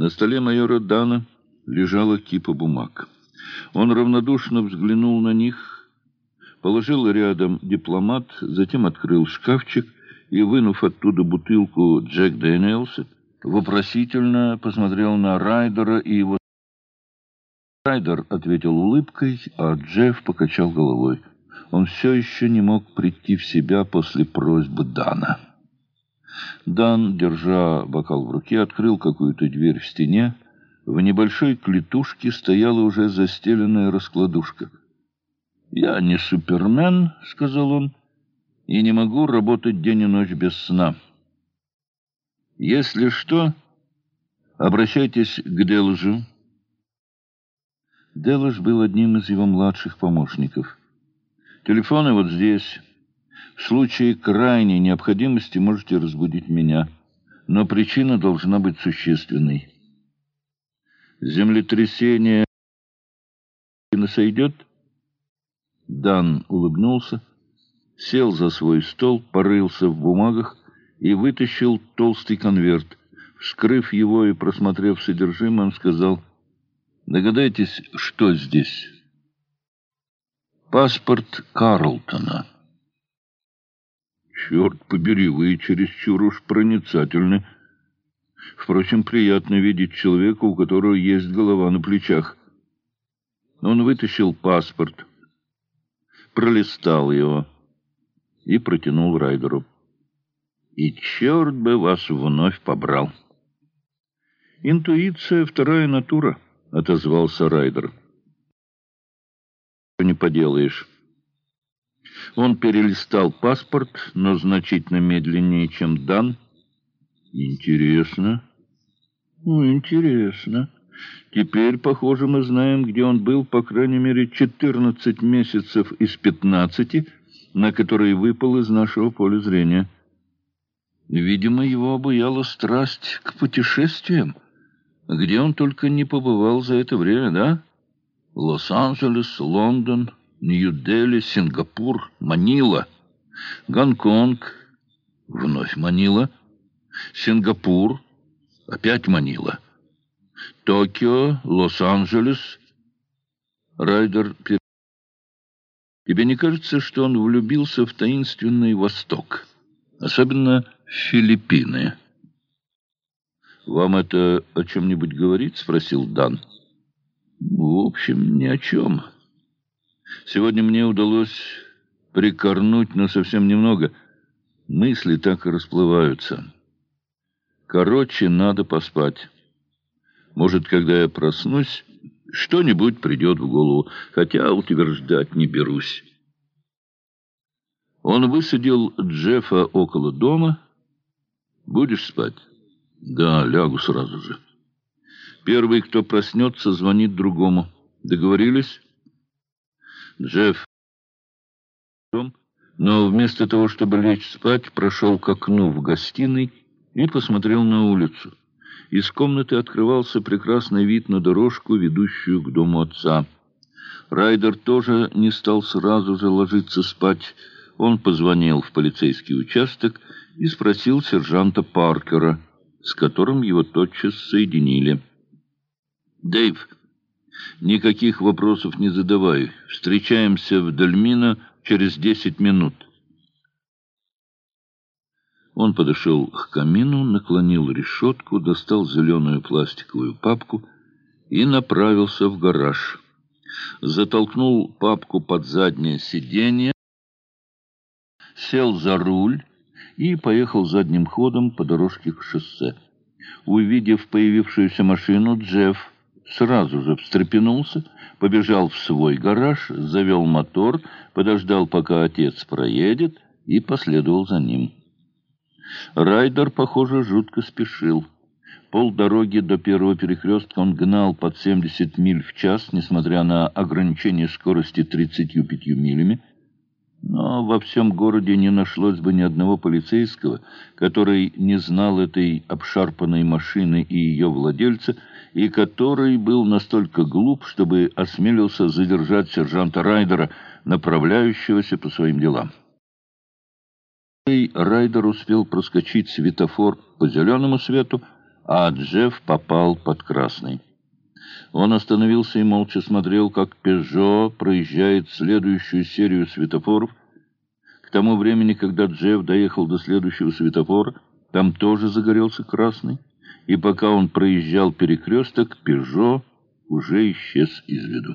На столе майора Дана лежала кипа бумаг. Он равнодушно взглянул на них, положил рядом дипломат, затем открыл шкафчик и, вынув оттуда бутылку Джек Дэниелса, вопросительно посмотрел на Райдера и его... Райдер ответил улыбкой, а Джефф покачал головой. Он все еще не мог прийти в себя после просьбы Дана. Дан, держа бокал в руке, открыл какую-то дверь в стене. В небольшой клетушке стояла уже застеленная раскладушка. «Я не супермен», — сказал он, — «и не могу работать день и ночь без сна. Если что, обращайтесь к Делжу». Делож был одним из его младших помощников. «Телефоны вот здесь». В случае крайней необходимости можете разбудить меня, но причина должна быть существенной. Землетрясение сойдет? Дан улыбнулся, сел за свой стол, порылся в бумагах и вытащил толстый конверт. Вскрыв его и просмотрев содержимое, он сказал, «Догадайтесь, что здесь?» «Паспорт Карлтона». Черт побери, вы чересчур уж проницательны. Впрочем, приятно видеть человека, у которого есть голова на плечах. Он вытащил паспорт, пролистал его и протянул Райдеру. И черт бы вас вновь побрал. «Интуиция — вторая натура», — отозвался Райдер. «Не поделаешь». Он перелистал паспорт, но значительно медленнее, чем Дан. Интересно. Ну, интересно. Теперь, похоже, мы знаем, где он был, по крайней мере, 14 месяцев из 15, на которые выпал из нашего поля зрения. Видимо, его обуяла страсть к путешествиям. Где он только не побывал за это время, да? Лос-Анджелес, Лондон... Нью-Дели, Сингапур, Манила, Гонконг, вновь Манила, Сингапур, опять Манила, Токио, Лос-Анджелес. Райдер, тебе не кажется, что он влюбился в таинственный Восток, особенно в Филиппины? «Вам это о чем-нибудь говорит?» — спросил Дан. «В общем, ни о чем». Сегодня мне удалось прикорнуть, но совсем немного. Мысли так и расплываются. Короче, надо поспать. Может, когда я проснусь, что-нибудь придет в голову, хотя утверждать не берусь. Он высадил Джеффа около дома. «Будешь спать?» «Да, лягу сразу же». Первый, кто проснется, звонит другому. Договорились?» Джефф, но вместо того, чтобы лечь спать, прошел к окну в гостиной и посмотрел на улицу. Из комнаты открывался прекрасный вид на дорожку, ведущую к дому отца. Райдер тоже не стал сразу же ложиться спать. Он позвонил в полицейский участок и спросил сержанта Паркера, с которым его тотчас соединили. «Дэйв, Никаких вопросов не задавай. Встречаемся в Дальмино через десять минут. Он подошел к камину, наклонил решетку, достал зеленую пластиковую папку и направился в гараж. Затолкнул папку под заднее сиденье, сел за руль и поехал задним ходом по дорожке к шоссе. Увидев появившуюся машину, Джефф сразу же встрепенулся, побежал в свой гараж, завел мотор, подождал, пока отец проедет, и последовал за ним. Райдер, похоже, жутко спешил. Полдороги до первого перекрестка он гнал под 70 миль в час, несмотря на ограничение скорости 35 милями. Но во всем городе не нашлось бы ни одного полицейского, который не знал этой обшарпанной машины и ее владельца, и который был настолько глуп, чтобы осмелился задержать сержанта Райдера, направляющегося по своим делам. Райдер успел проскочить светофор по зеленому свету, а Джефф попал под красный. Он остановился и молча смотрел, как «Пежо» проезжает следующую серию светофоров. К тому времени, когда Джефф доехал до следующего светофора, там тоже загорелся красный, и пока он проезжал перекресток, «Пежо» уже исчез из виду.